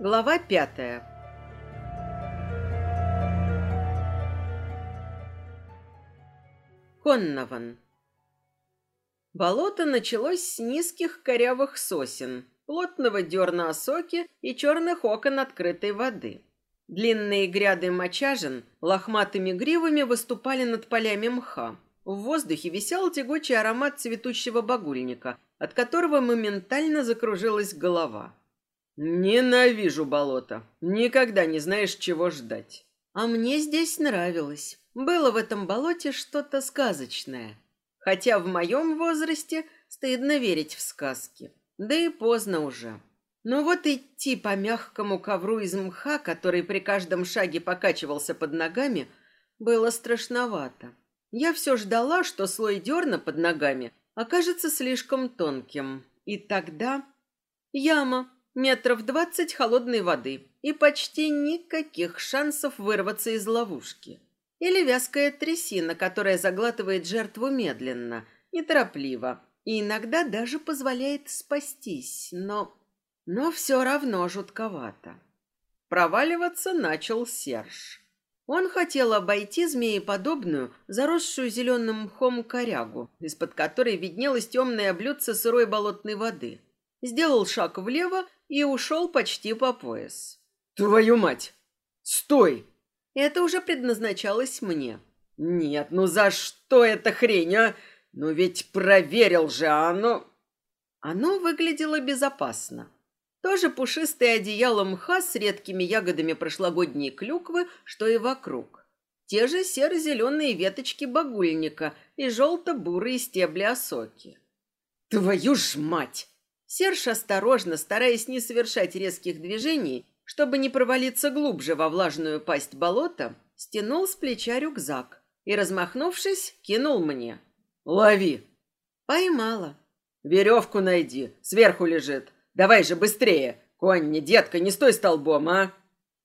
Глава пятая. Коннован. Болото началось с низких корявых сосен, плотного дерна осоки и черных окон открытой воды. Длинные гряды мочажин лохматыми гривами выступали над полями мха. В воздухе висел тягучий аромат цветущего багульника, от которого моментально закружилась голова. Ненавижу болото. Никогда не знаешь, чего ждать. А мне здесь нравилось. Было в этом болоте что-то сказочное. Хотя в моем возрасте стыдно верить в сказки. Да и поздно уже. Но вот идти по мягкому ковру из мха, который при каждом шаге покачивался под ногами, было страшновато. Я все ждала, что слой дерна под ногами окажется слишком тонким. И тогда... Яма, метров двадцать холодной воды и почти никаких шансов вырваться из ловушки. Или вязкая трясина, которая заглатывает жертву медленно, неторопливо и иногда даже позволяет спастись, но... Но все равно жутковато. Проваливаться начал Серж. Он хотел обойти змееподобную, заросшую зеленым мхом корягу, из-под которой виднелось темное блюдце сырой болотной воды. Сделал шаг влево и ушел почти по пояс. «Твою мать! Стой!» Это уже предназначалось мне. «Нет, ну за что эта хрень, а? Ну ведь проверил же, а оно...» Оно выглядело безопасно. Тоже пушистое одеяло мха с редкими ягодами прошлогодней клюквы, что и вокруг. Те же серо-зеленые веточки багульника и желто-бурые стебли осоки. «Твою ж мать!» Серж осторожно, стараясь не совершать резких движений, чтобы не провалиться глубже во влажную пасть болота, стянул с плеча рюкзак и, размахнувшись, кинул мне. «Лови!» Поймала. «Веревку найди, сверху лежит. Давай же быстрее! Конни, детка, не стой столбом, а!»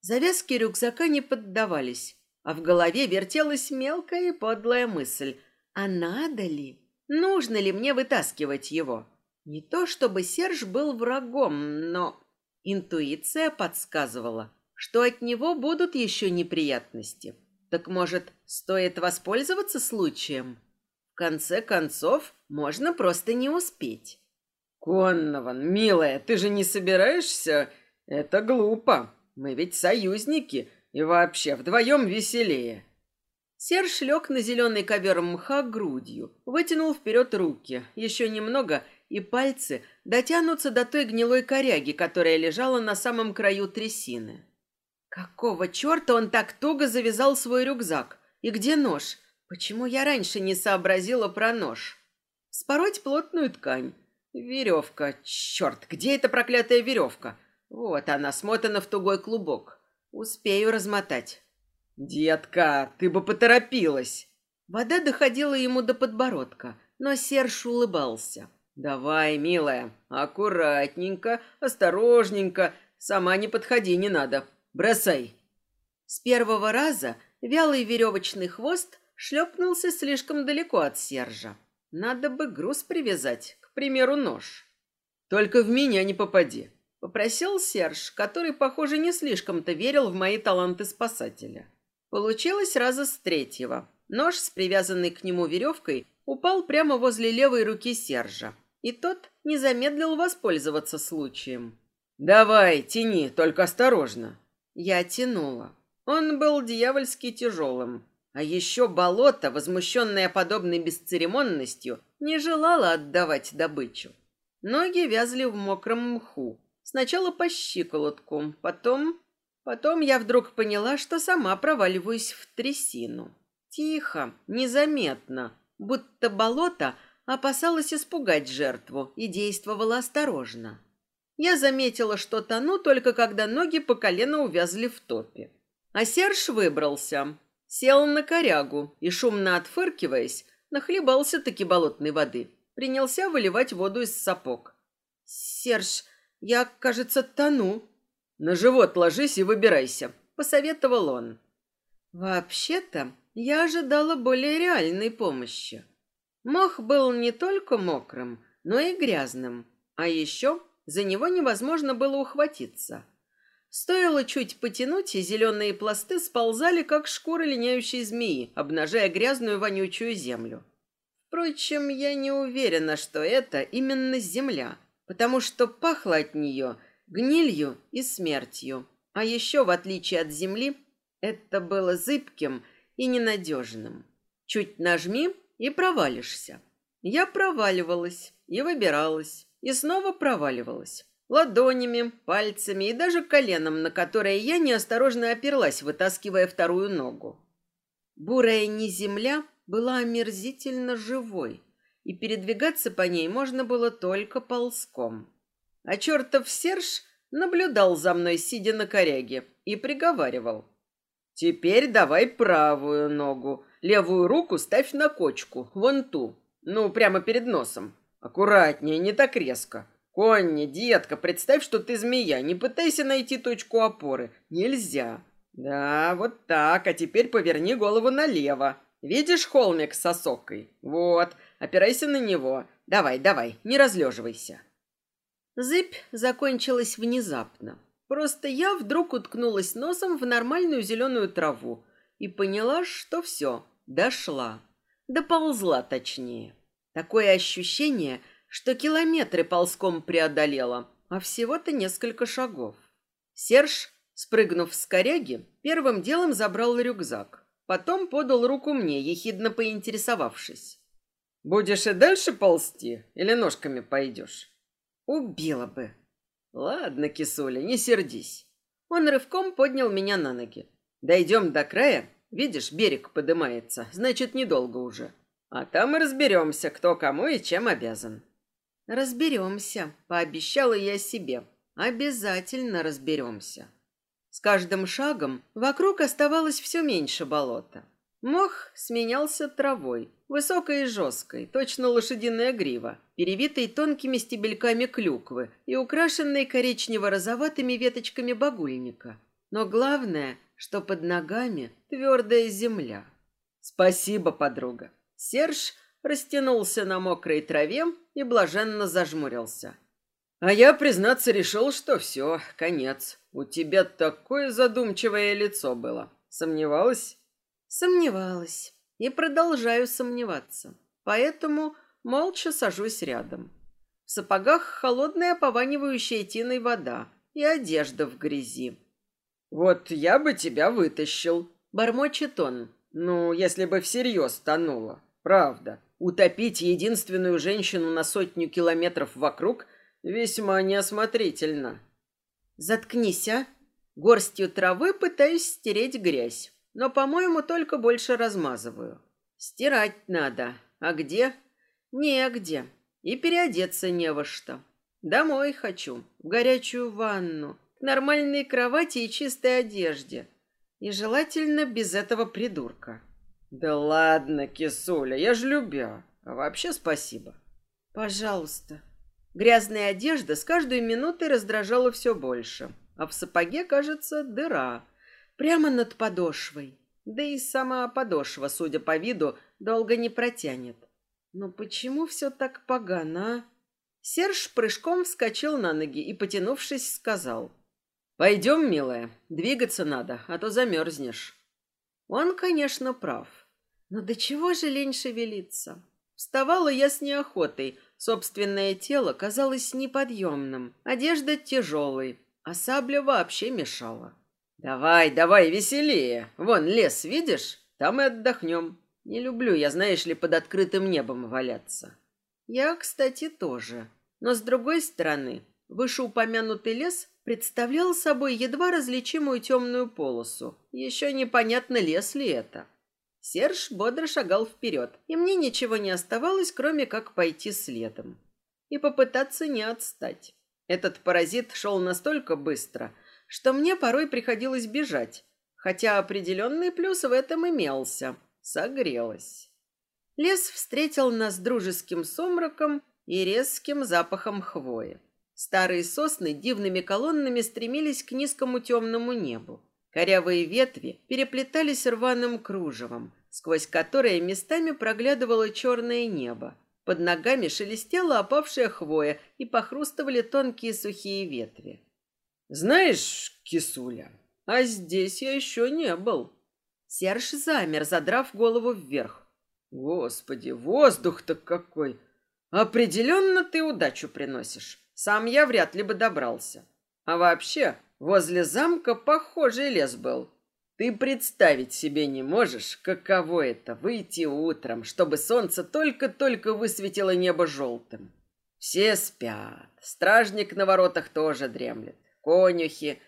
Завязки рюкзака не поддавались, а в голове вертелась мелкая и подлая мысль. А надо ли? Нужно ли мне вытаскивать его? Не то чтобы Серж был врагом, но интуиция подсказывала, что от него будут еще неприятности. Так, может, стоит воспользоваться случаем? В конце концов, можно просто не успеть. «Коннован, милая, ты же не собираешься? Это глупо. Мы ведь союзники, и вообще вдвоем веселее». Серж лег на зеленый ковер мха грудью, вытянул вперед руки. Еще немного, и пальцы дотянутся до той гнилой коряги, которая лежала на самом краю трясины. Какого черта он так туго завязал свой рюкзак? И где нож? Почему я раньше не сообразила про нож? Спороть плотную ткань. Веревка. Черт, где эта проклятая веревка? Вот она, смотана в тугой клубок. Успею размотать. «Детка, ты бы поторопилась!» Вода доходила ему до подбородка, но Серж улыбался. «Давай, милая, аккуратненько, осторожненько. Сама не подходи, не надо. Бросай». С первого раза вялый веревочный хвост шлепнулся слишком далеко от Сержа. Надо бы груз привязать, к примеру, нож. «Только в меня не попади», — попросил Серж, который, похоже, не слишком-то верил в мои таланты спасателя. Получилось раза с третьего. Нож с привязанной к нему веревкой упал прямо возле левой руки Сержа и тот не замедлил воспользоваться случаем. «Давай, тяни, только осторожно». Я тянула. Он был дьявольски тяжелым. А еще болото, возмущенное подобной бесцеремонностью, не желало отдавать добычу. Ноги вязли в мокром мху. Сначала по щиколотку, потом... Потом я вдруг поняла, что сама проваливаюсь в трясину. Тихо, незаметно, будто болото опасалась испугать жертву и действовала осторожно. Я заметила, что тону только когда ноги по колено увязли в топе. А Серж выбрался, сел на корягу и, шумно отфыркиваясь, нахлебался таки болотной воды. Принялся выливать воду из сапог. «Серж, я, кажется, тону». «На живот ложись и выбирайся», — посоветовал он. «Вообще-то я ожидала более реальной помощи. Мох был не только мокрым, но и грязным, а еще за него невозможно было ухватиться. Стоило чуть потянуть, и зеленые пласты сползали, как шкура линяющей змеи, обнажая грязную вонючую землю. Впрочем, я не уверена, что это именно земля, потому что пахло от нее гнилью и смертью. А еще, в отличие от земли, это было зыбким и ненадежным. Чуть нажми и провалишься. Я проваливалась и выбиралась, и снова проваливалась. Ладонями, пальцами и даже коленом, на которое я неосторожно оперлась, вытаскивая вторую ногу. Бурая не земля была омерзительно живой, и передвигаться по ней можно было только ползком. А чертов Серж наблюдал за мной, сидя на коряге, и приговаривал. «Теперь давай правую ногу, левую руку ставь на кочку, вон ту, ну, прямо перед носом. Аккуратнее, не так резко. Конни, детка, представь, что ты змея, не пытайся найти точку опоры. Нельзя. Да, вот так, а теперь поверни голову налево. Видишь холмик с осокой? Вот, опирайся на него. Давай, давай, не разлеживайся. Зыбь закончилась внезапно. Просто я вдруг уткнулась носом в нормальную зеленую траву и поняла, что все, дошла. Доползла точнее. Такое ощущение, что километры ползком преодолела, а всего-то несколько шагов. Серж, спрыгнув с коряги, первым делом забрал рюкзак. Потом подал руку мне, ехидно поинтересовавшись. «Будешь и дальше ползти или ножками пойдешь?» Убила бы. Ладно, кисуля, не сердись. Он рывком поднял меня на ноги. Дойдем до края, видишь, берег подымается, значит, недолго уже. А там и разберемся, кто кому и чем обязан. Разберемся, пообещала я себе. Обязательно разберемся. С каждым шагом вокруг оставалось все меньше болота. Мох сменялся травой, высокой и жесткой, точно лошадиная грива, перевитой тонкими стебельками клюквы и украшенной коричнево-розоватыми веточками багульника. Но главное, что под ногами твердая земля. Спасибо, подруга. Серж растянулся на мокрой траве и блаженно зажмурился. А я, признаться, решил, что все, конец. У тебя такое задумчивое лицо было. Сомневалась? Сомневалась и продолжаю сомневаться. Поэтому молча сажусь рядом. В сапогах холодная пованивающая тиной вода и одежда в грязи. «Вот я бы тебя вытащил», — бормочет он. «Ну, если бы всерьез тонула. Правда. Утопить единственную женщину на сотню километров вокруг весьма неосмотрительно». «Заткнись, а!» Горстью травы пытаюсь стереть грязь но, по-моему, только больше размазываю. Стирать надо. А где? Негде. И переодеться не во что. Домой хочу, в горячую ванну, к нормальной кровати и чистой одежде. И желательно без этого придурка. Да ладно, кисуля, я ж любя. А вообще спасибо. Пожалуйста. Грязная одежда с каждой минутой раздражала все больше. А в сапоге, кажется, дыра — Прямо над подошвой. Да и сама подошва, судя по виду, долго не протянет. Но почему все так погано, а? Серж прыжком вскочил на ноги и, потянувшись, сказал. «Пойдем, милая, двигаться надо, а то замерзнешь». Он, конечно, прав. Но до чего же лень шевелиться? Вставала я с неохотой. Собственное тело казалось неподъемным, одежда тяжелой, а сабля вообще мешала. «Давай, давай, веселее. Вон лес, видишь? Там и отдохнем. Не люблю я, знаешь ли, под открытым небом валяться». «Я, кстати, тоже. Но, с другой стороны, вышеупомянутый лес представлял собой едва различимую темную полосу. Еще непонятно, лес ли это». Серж бодро шагал вперед, и мне ничего не оставалось, кроме как пойти следом. И попытаться не отстать. Этот паразит шел настолько быстро – что мне порой приходилось бежать, хотя определенный плюс в этом имелся. Согрелась. Лес встретил нас дружеским сумраком и резким запахом хвои. Старые сосны дивными колоннами стремились к низкому темному небу. Корявые ветви переплетались рваным кружевом, сквозь которое местами проглядывало черное небо. Под ногами шелестела опавшая хвоя и похрустывали тонкие сухие ветви. Знаешь, кисуля, а здесь я еще не был. Серж замер, задрав голову вверх. Господи, воздух-то какой! Определенно ты удачу приносишь. Сам я вряд ли бы добрался. А вообще, возле замка похожий лес был. Ты представить себе не можешь, каково это выйти утром, чтобы солнце только-только высветило небо желтым. Все спят, стражник на воротах тоже дремлет, конюхи.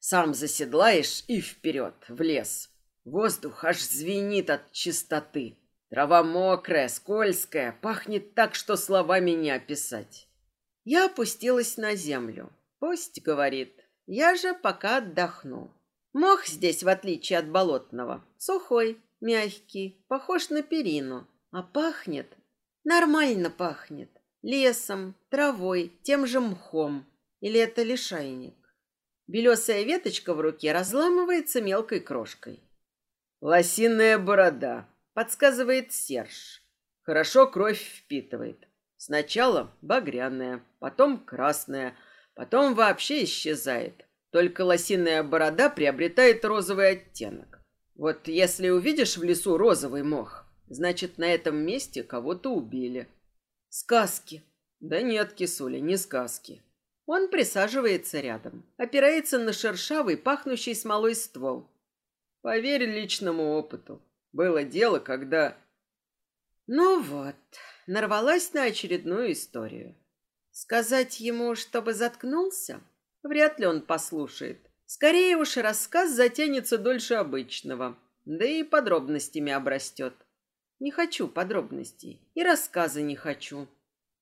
Сам заседлаешь и вперед, в лес. Воздух аж звенит от чистоты. Трава мокрая, скользкая, пахнет так, что словами не описать. Я опустилась на землю. Пусть, говорит, я же пока отдохну. Мох здесь, в отличие от болотного, сухой, мягкий, похож на перину, а пахнет, нормально пахнет, лесом, травой, тем же мхом. Или это лишайник? Белесая веточка в руке разламывается мелкой крошкой. Лосиная борода, подсказывает Серж. Хорошо кровь впитывает. Сначала багряная, потом красная, потом вообще исчезает. Только лосиная борода приобретает розовый оттенок. Вот если увидишь в лесу розовый мох, значит, на этом месте кого-то убили. Сказки. Да нет, кисуля, не сказки. Он присаживается рядом, опирается на шершавый, пахнущий смолой ствол. Поверь личному опыту. Было дело, когда... Ну вот, нарвалась на очередную историю. Сказать ему, чтобы заткнулся? Вряд ли он послушает. Скорее уж рассказ затянется дольше обычного, да и подробностями обрастет. Не хочу подробностей, и рассказа не хочу.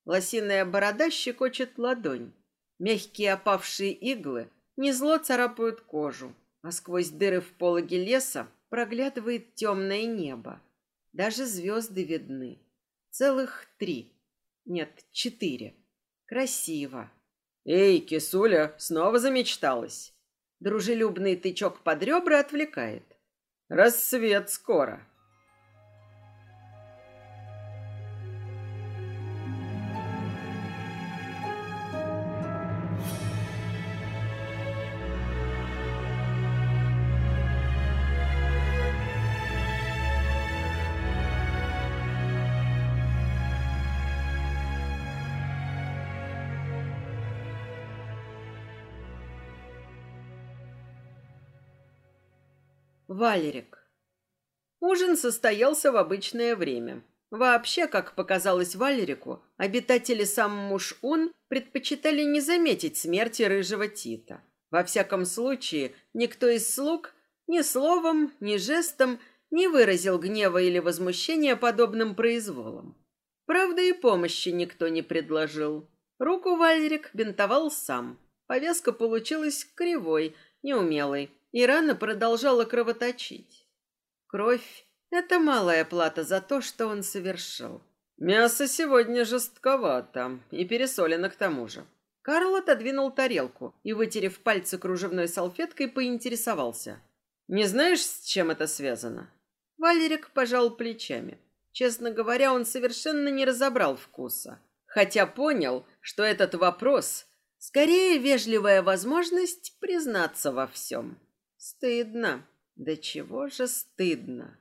Лосиная борода щекочет ладонь. Мягкие опавшие иглы не зло царапают кожу а сквозь дыры в пологе леса проглядывает темное небо. Даже звезды видны. Целых три. Нет, четыре. Красиво. Эй, кисуля, снова замечталась. Дружелюбный тычок под ребра отвлекает. Рассвет скоро. Валерик. Ужин состоялся в обычное время. Вообще, как показалось Валерику, обитатели сам Муш-Ун предпочитали не заметить смерти рыжего Тита. Во всяком случае, никто из слуг ни словом, ни жестом не выразил гнева или возмущения подобным произволом. Правда, и помощи никто не предложил. Руку Валерик бинтовал сам. Повязка получилась кривой, неумелой, и рана продолжала кровоточить. Кровь — это малая плата за то, что он совершил. Мясо сегодня жестковато и пересолено к тому же. Карл отодвинул тарелку и, вытерев пальцы кружевной салфеткой, поинтересовался. «Не знаешь, с чем это связано?» Валерик пожал плечами. Честно говоря, он совершенно не разобрал вкуса. Хотя понял, что этот вопрос — скорее вежливая возможность признаться во всем. Стыдно. Да чего же стыдно.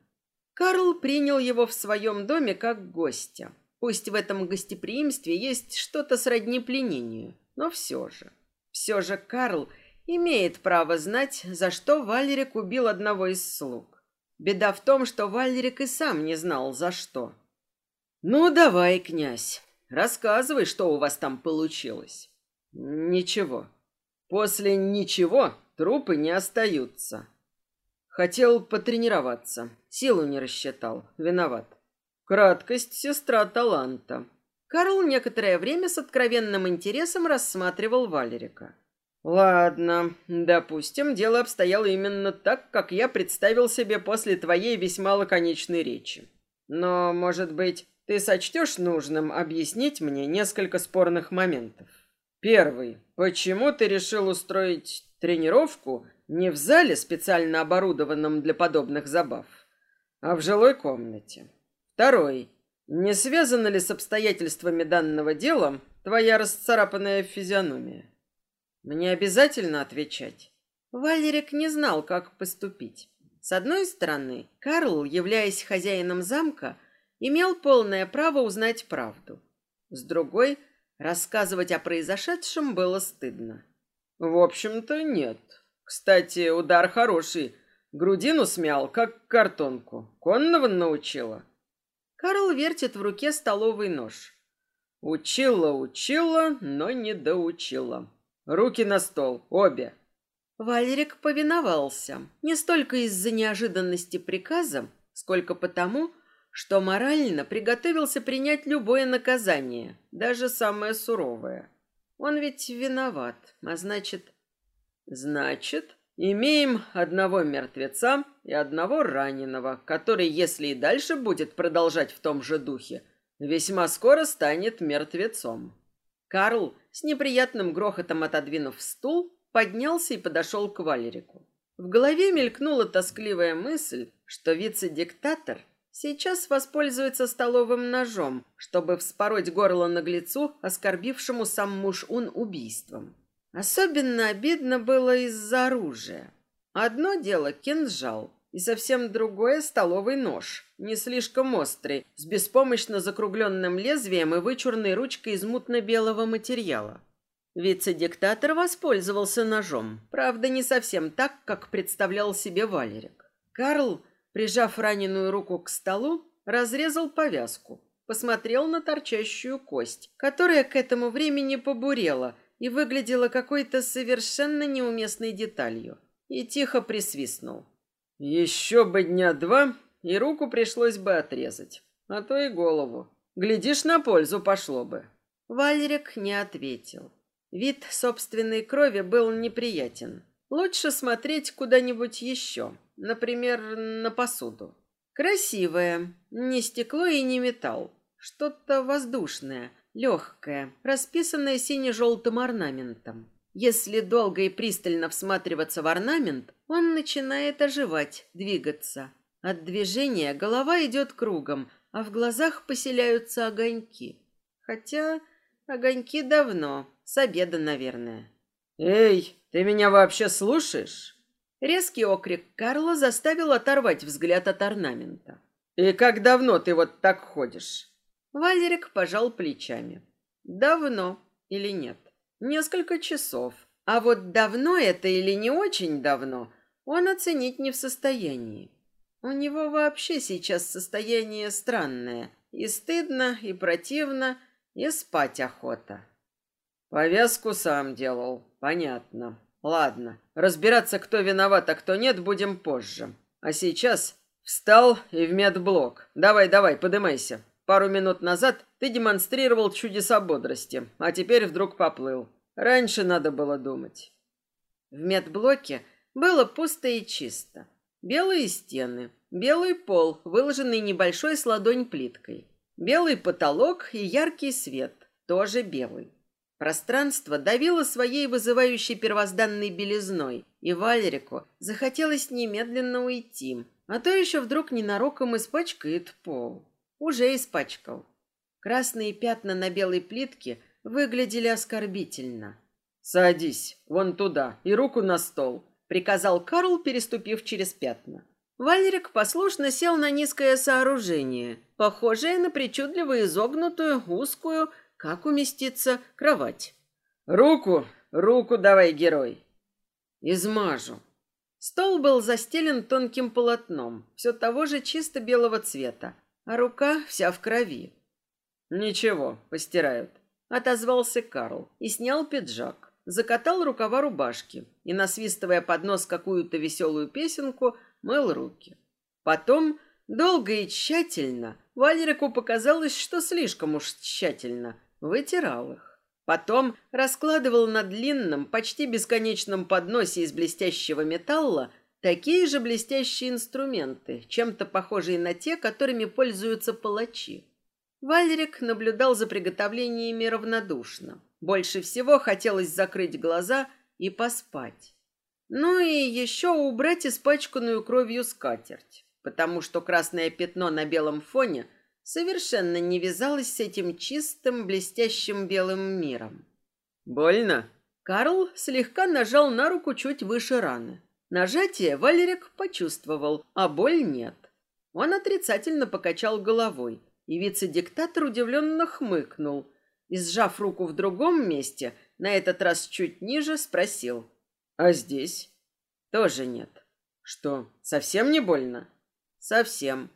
Карл принял его в своем доме как гостя. Пусть в этом гостеприимстве есть что-то сродни пленению, но все же. Все же Карл имеет право знать, за что Валерик убил одного из слуг. Беда в том, что Валерик и сам не знал, за что. «Ну, давай, князь, рассказывай, что у вас там получилось». «Ничего». «После ничего Трупы не остаются. Хотел потренироваться. Силу не рассчитал. Виноват. Краткость сестра таланта. Карл некоторое время с откровенным интересом рассматривал Валерика. Ладно, допустим, дело обстояло именно так, как я представил себе после твоей весьма лаконичной речи. Но, может быть, ты сочтешь нужным объяснить мне несколько спорных моментов. Первый. Почему ты решил устроить Тренировку не в зале, специально оборудованном для подобных забав, а в жилой комнате. Второй. Не связано ли с обстоятельствами данного дела твоя расцарапанная физиономия? Мне обязательно отвечать. Валерик не знал, как поступить. С одной стороны, Карл, являясь хозяином замка, имел полное право узнать правду. С другой, рассказывать о произошедшем было стыдно. В общем-то, нет. Кстати, удар хороший. Грудину смял, как картонку. Конного научила. Карл вертит в руке столовый нож. Учила, учила, но не доучила. Руки на стол, обе. Валерик повиновался, не столько из-за неожиданности приказа, сколько потому, что морально приготовился принять любое наказание, даже самое суровое. Он ведь виноват, а значит... Значит, имеем одного мертвеца и одного раненого, который, если и дальше будет продолжать в том же духе, весьма скоро станет мертвецом. Карл, с неприятным грохотом отодвинув стул, поднялся и подошел к Валерику. В голове мелькнула тоскливая мысль, что вице-диктатор сейчас воспользуется столовым ножом, чтобы вспороть горло наглецу, оскорбившему сам муж Ун убийством. Особенно обидно было из-за оружия. Одно дело кинжал, и совсем другое столовый нож, не слишком острый, с беспомощно закругленным лезвием и вычурной ручкой из мутно-белого материала. Вице-диктатор воспользовался ножом, правда, не совсем так, как представлял себе Валерик. Карл, прижав раненую руку к столу, разрезал повязку, посмотрел на торчащую кость, которая к этому времени побурела и выглядела какой-то совершенно неуместной деталью, и тихо присвистнул. Еще бы дня два, и руку пришлось бы отрезать, а то и голову. Глядишь, на пользу пошло бы. Валерик не ответил. Вид собственной крови был неприятен. Лучше смотреть куда-нибудь еще, например, на посуду. Красивая, не стекло и не металл, что-то воздушное, легкое, расписанное сине-желтым орнаментом. Если долго и пристально всматриваться в орнамент, он начинает оживать, двигаться. От движения голова идет кругом, а в глазах поселяются огоньки. Хотя огоньки давно, с обеда, наверное. «Эй, ты меня вообще слушаешь?» Резкий окрик Карла заставил оторвать взгляд от орнамента. «И как давно ты вот так ходишь?» Валерик пожал плечами. «Давно или нет?» Несколько часов. А вот давно это или не очень давно, он оценить не в состоянии. У него вообще сейчас состояние странное. И стыдно, и противно, и спать охота. Повязку сам делал, понятно. Ладно, разбираться, кто виноват, а кто нет, будем позже. А сейчас встал и в медблок. Давай, давай, подымайся. Пару минут назад ты демонстрировал чудеса бодрости, а теперь вдруг поплыл. Раньше надо было думать. В медблоке было пусто и чисто. Белые стены, белый пол, выложенный небольшой с ладонь плиткой. Белый потолок и яркий свет, тоже белый. Пространство давило своей вызывающей первозданной белизной, и Валерику захотелось немедленно уйти, а то еще вдруг ненароком испачкает пол уже испачкал. Красные пятна на белой плитке выглядели оскорбительно. «Садись, вон туда, и руку на стол», — приказал Карл, переступив через пятна. Валерик послушно сел на низкое сооружение, похожее на причудливо изогнутую, узкую, как уместится, кровать. «Руку, руку давай, герой!» «Измажу». Стол был застелен тонким полотном, все того же чисто белого цвета, а рука вся в крови. «Ничего, постирают», — отозвался Карл и снял пиджак, закатал рукава рубашки и, насвистывая под нос какую-то веселую песенку, мыл руки. Потом, долго и тщательно, Валерику показалось, что слишком уж тщательно, вытирал их. Потом раскладывал на длинном, почти бесконечном подносе из блестящего металла Такие же блестящие инструменты, чем-то похожие на те, которыми пользуются палачи. Валерик наблюдал за приготовлениями равнодушно. Больше всего хотелось закрыть глаза и поспать. Ну и еще убрать испачканную кровью скатерть, потому что красное пятно на белом фоне совершенно не вязалось с этим чистым, блестящим белым миром. «Больно?» Карл слегка нажал на руку чуть выше раны. Нажатие Валерик почувствовал, а боль нет. Он отрицательно покачал головой, и вице-диктатор удивленно хмыкнул и, сжав руку в другом месте, на этот раз чуть ниже, спросил. «А здесь?» «Тоже нет». «Что, совсем не больно?» «Совсем».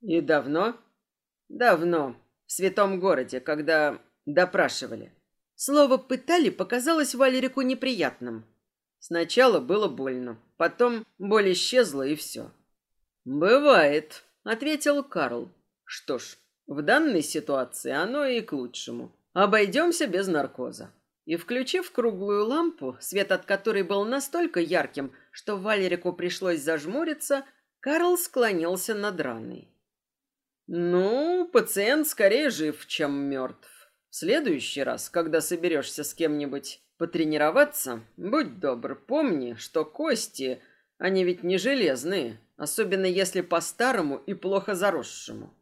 «И давно?» «Давно. В святом городе, когда допрашивали». Слово «пытали» показалось Валерику неприятным. Сначала было больно, потом боль исчезла и все. «Бывает», — ответил Карл. «Что ж, в данной ситуации оно и к лучшему. Обойдемся без наркоза». И, включив круглую лампу, свет от которой был настолько ярким, что Валерику пришлось зажмуриться, Карл склонился над раной. «Ну, пациент скорее жив, чем мертв. В следующий раз, когда соберешься с кем-нибудь потренироваться, будь добр, помни, что кости, они ведь не железные, особенно если по-старому и плохо заросшему.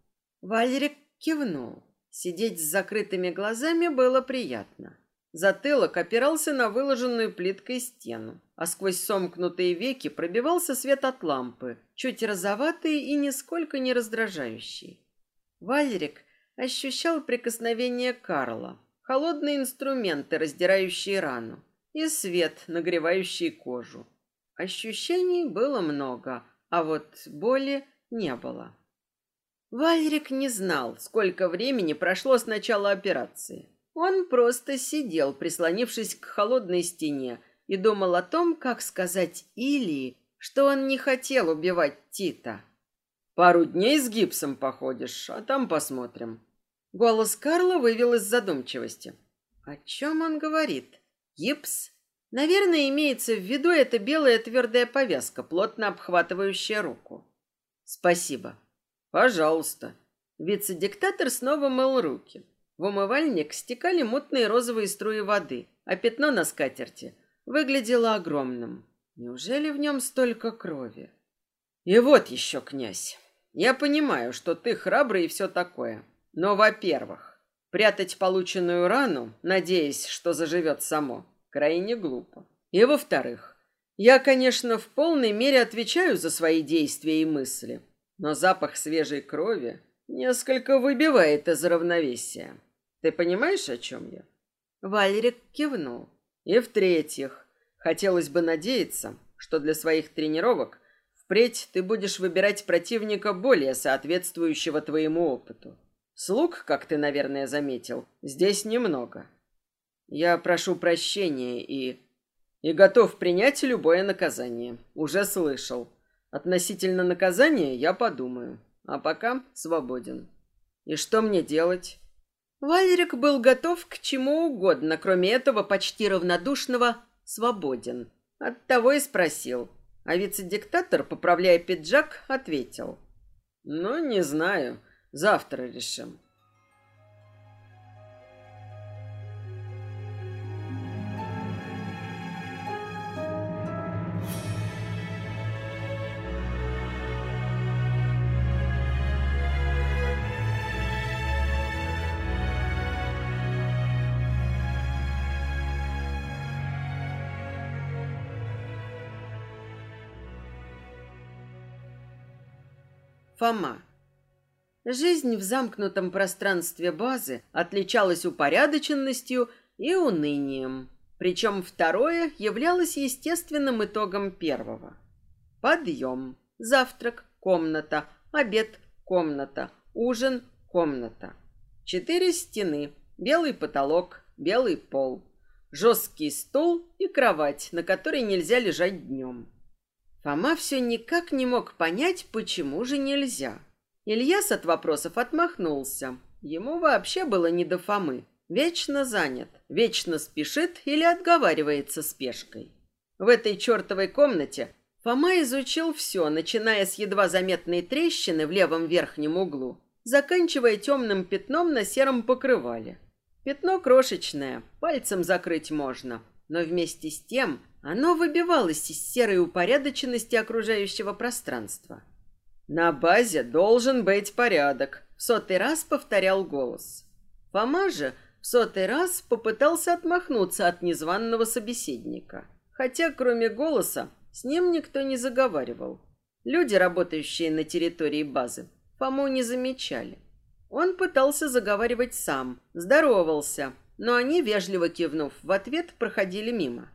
Валерик кивнул. Сидеть с закрытыми глазами было приятно. Затылок опирался на выложенную плиткой стену, а сквозь сомкнутые веки пробивался свет от лампы, чуть розоватый и нисколько не раздражающий. Валерик ощущал прикосновение Карла, холодные инструменты, раздирающие рану, и свет, нагревающий кожу. Ощущений было много, а вот боли не было. Вальрик не знал, сколько времени прошло с начала операции. Он просто сидел, прислонившись к холодной стене, и думал о том, как сказать Илии, что он не хотел убивать Тита. «Пару дней с гипсом походишь, а там посмотрим». Голос Карла вывел из задумчивости. «О чем он говорит? Гипс?» Наверное, имеется в виду эта белая твердая повязка, плотно обхватывающая руку. «Спасибо», «Пожалуйста». Вице-диктатор снова мыл руки. В умывальник стекали мутные розовые струи воды, а пятно на скатерти выглядело огромным. Неужели в нем столько крови? И вот еще, князь, я понимаю, что ты храбрый и все такое. Но, во-первых, прятать полученную рану, надеясь, что заживет само, крайне глупо. И, во-вторых, я, конечно, в полной мере отвечаю за свои действия и мысли но запах свежей крови несколько выбивает из равновесия. Ты понимаешь, о чем я?» Валерик кивнул. «И в-третьих, хотелось бы надеяться, что для своих тренировок впредь ты будешь выбирать противника более соответствующего твоему опыту. Слуг, как ты, наверное, заметил, здесь немного. Я прошу прощения и... и готов принять любое наказание. Уже слышал. Относительно наказания я подумаю. А пока свободен. И что мне делать? Валерик был готов к чему угодно, кроме этого почти равнодушного «свободен». Оттого и спросил. А вице-диктатор, поправляя пиджак, ответил. «Ну, не знаю. Завтра решим». Фома. Жизнь в замкнутом пространстве базы отличалась упорядоченностью и унынием. Причем второе являлось естественным итогом первого. Подъем, завтрак, комната, обед, комната, ужин, комната. Четыре стены, белый потолок, белый пол, жесткий стол и кровать, на которой нельзя лежать днем. Фома все никак не мог понять, почему же нельзя. Ильяс от вопросов отмахнулся. Ему вообще было не до Фомы. Вечно занят, вечно спешит или отговаривается спешкой. В этой чертовой комнате Фома изучил все, начиная с едва заметной трещины в левом верхнем углу, заканчивая темным пятном на сером покрывале. Пятно крошечное, пальцем закрыть можно, но вместе с тем оно выбивалось из серой упорядоченности окружающего пространства. «На базе должен быть порядок», — в сотый раз повторял голос. Фома же в сотый раз попытался отмахнуться от незваного собеседника. Хотя, кроме голоса, с ним никто не заговаривал. Люди, работающие на территории базы, Фому не замечали. Он пытался заговаривать сам, здоровался, но они, вежливо кивнув в ответ, проходили мимо.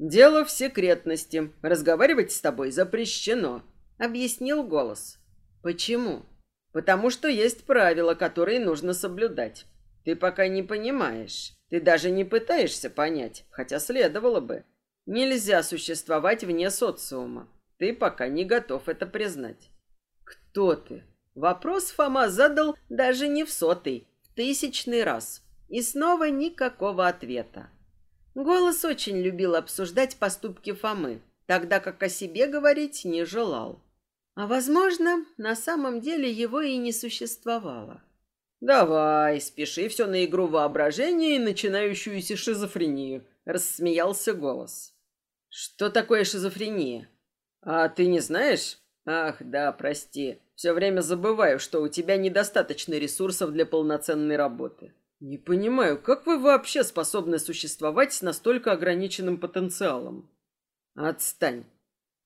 «Дело в секретности. Разговаривать с тобой запрещено», — объяснил голос. «Почему?» «Потому что есть правила, которые нужно соблюдать. Ты пока не понимаешь. Ты даже не пытаешься понять, хотя следовало бы. Нельзя существовать вне социума. Ты пока не готов это признать». «Кто ты?» Вопрос Фома задал даже не в сотый, в тысячный раз. И снова никакого ответа. Голос очень любил обсуждать поступки Фомы, тогда как о себе говорить не желал. А, возможно, на самом деле его и не существовало. «Давай, спеши все на игру воображения и начинающуюся шизофрению», — рассмеялся голос. «Что такое шизофрения? А ты не знаешь? Ах, да, прости. Все время забываю, что у тебя недостаточно ресурсов для полноценной работы. Не понимаю, как вы вообще способны существовать с настолько ограниченным потенциалом? Отстань.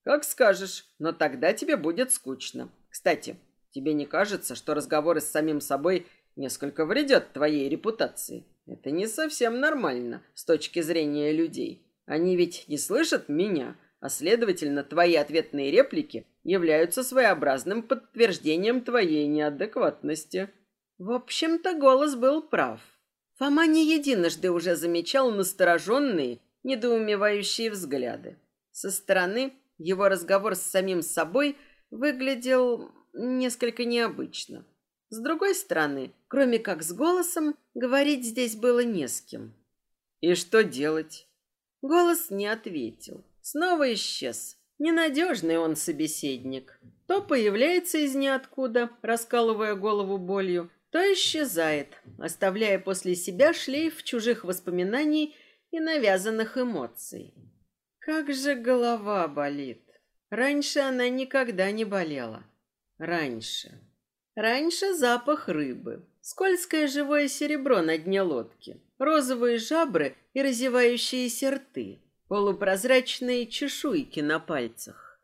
Как скажешь, но тогда тебе будет скучно. Кстати, тебе не кажется, что разговоры с самим собой несколько вредят твоей репутации? Это не совсем нормально с точки зрения людей. Они ведь не слышат меня, а следовательно, твои ответные реплики являются своеобразным подтверждением твоей неадекватности. В общем-то, голос был прав. Фома не единожды уже замечал настороженные, недоумевающие взгляды. Со стороны его разговор с самим собой выглядел несколько необычно. С другой стороны, кроме как с голосом, говорить здесь было не с кем. «И что делать?» Голос не ответил. Снова исчез. Ненадежный он собеседник. То появляется из ниоткуда, раскалывая голову болью, то исчезает, оставляя после себя шлейф чужих воспоминаний и навязанных эмоций. Как же голова болит. Раньше она никогда не болела. Раньше. Раньше запах рыбы, скользкое живое серебро на дне лодки, розовые жабры и разевающиеся рты, полупрозрачные чешуйки на пальцах.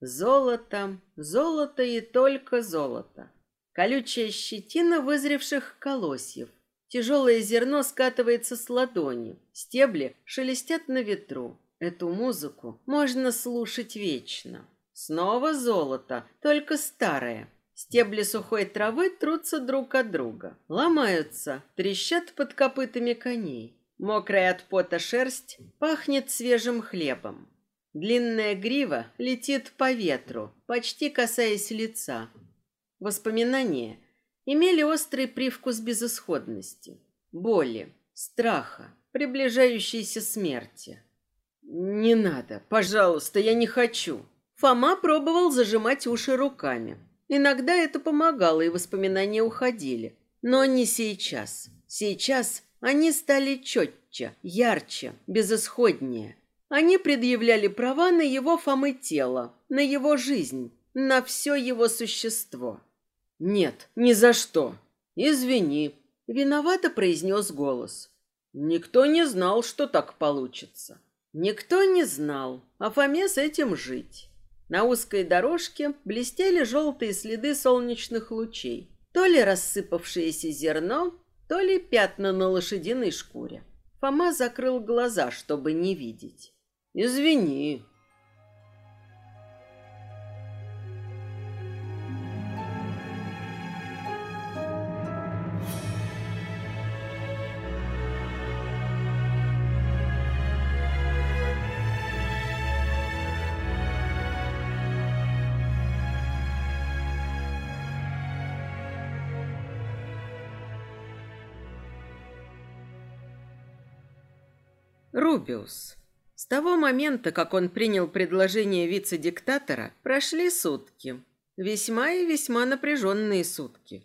Золото, золото и только золото. Колючая щетина вызревших колосьев. Тяжелое зерно скатывается с ладони. Стебли шелестят на ветру. Эту музыку можно слушать вечно. Снова золото, только старое. Стебли сухой травы трутся друг от друга, ломаются, трещат под копытами коней. Мокрая от пота шерсть пахнет свежим хлебом. Длинная грива летит по ветру, почти касаясь лица. Воспоминания имели острый привкус безысходности, боли, страха, приближающейся смерти. «Не надо, пожалуйста, я не хочу». Фома пробовал зажимать уши руками. Иногда это помогало, и воспоминания уходили. Но не сейчас. Сейчас они стали четче, ярче, безысходнее. Они предъявляли права на его Фомы тело, на его жизнь, на все его существо. «Нет, ни за что. Извини», — виновато произнес голос. «Никто не знал, что так получится». Никто не знал, а Фоме с этим жить. На узкой дорожке блестели желтые следы солнечных лучей. То ли рассыпавшееся зерно, то ли пятна на лошадиной шкуре. Фома закрыл глаза, чтобы не видеть. «Извини», Рубиус. С того момента, как он принял предложение вице-диктатора, прошли сутки. Весьма и весьма напряженные сутки.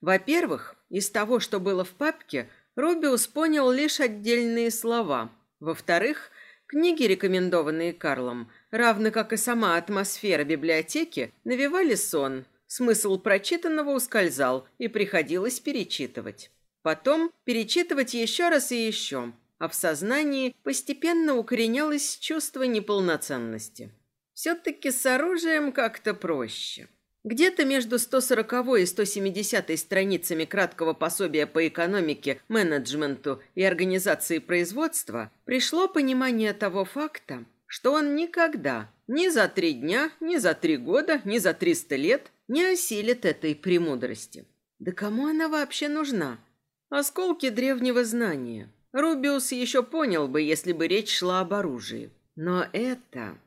Во-первых, из того, что было в папке, Рубиус понял лишь отдельные слова. Во-вторых, книги, рекомендованные Карлом, равно как и сама атмосфера библиотеки, навевали сон. Смысл прочитанного ускользал, и приходилось перечитывать. Потом перечитывать еще раз и еще, а в сознании постепенно укоренялось чувство неполноценности. Все-таки с оружием как-то проще. Где-то между 140 и 170 страницами краткого пособия по экономике, менеджменту и организации производства пришло понимание того факта, что он никогда, ни за три дня, ни за три года, ни за 300 лет не осилит этой премудрости. Да кому она вообще нужна? Осколки древнего знания. Рубиус еще понял бы, если бы речь шла об оружии. Но это...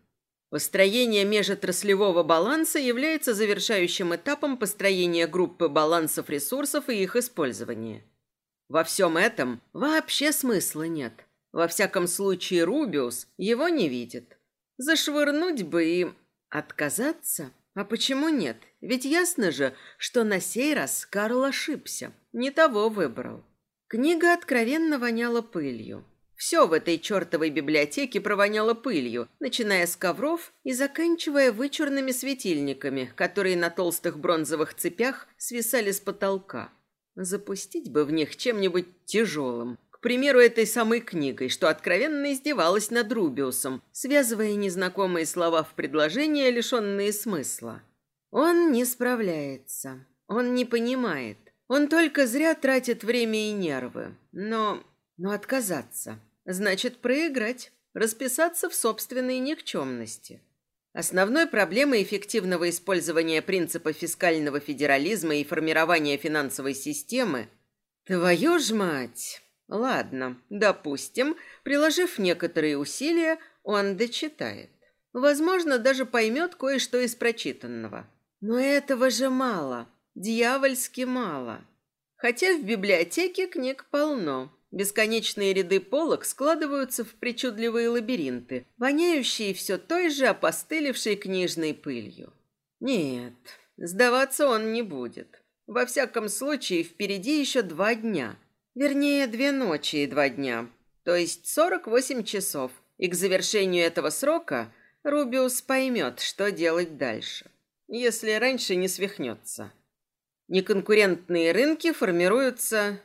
Построение межотраслевого баланса является завершающим этапом построения группы балансов ресурсов и их использования. Во всем этом вообще смысла нет. Во всяком случае, Рубиус его не видит. Зашвырнуть бы и отказаться? А почему нет? Ведь ясно же, что на сей раз Карл ошибся. Не того выбрал. Книга откровенно воняла пылью. Все в этой чертовой библиотеке провоняло пылью, начиная с ковров и заканчивая вычурными светильниками, которые на толстых бронзовых цепях свисали с потолка. Запустить бы в них чем-нибудь тяжелым. К примеру, этой самой книгой, что откровенно издевалась над Рубиусом, связывая незнакомые слова в предложения, лишенные смысла. Он не справляется. Он не понимает. Он только зря тратит время и нервы. Но... но отказаться. Значит, проиграть. Расписаться в собственной никчемности. Основной проблемой эффективного использования принципа фискального федерализма и формирования финансовой системы Твою ж мать! Ладно, допустим, приложив некоторые усилия, он дочитает. Возможно, даже поймет кое-что из прочитанного. Но этого же мало. Дьявольски мало. Хотя в библиотеке книг полно. Бесконечные ряды полок складываются в причудливые лабиринты, воняющие все той же опостылевшей книжной пылью. Нет, сдаваться он не будет. Во всяком случае, впереди еще два дня. Вернее, две ночи и два дня. То есть 48 часов. И к завершению этого срока Рубиус поймет, что делать дальше. Если раньше не свихнется. Неконкурентные рынки формируются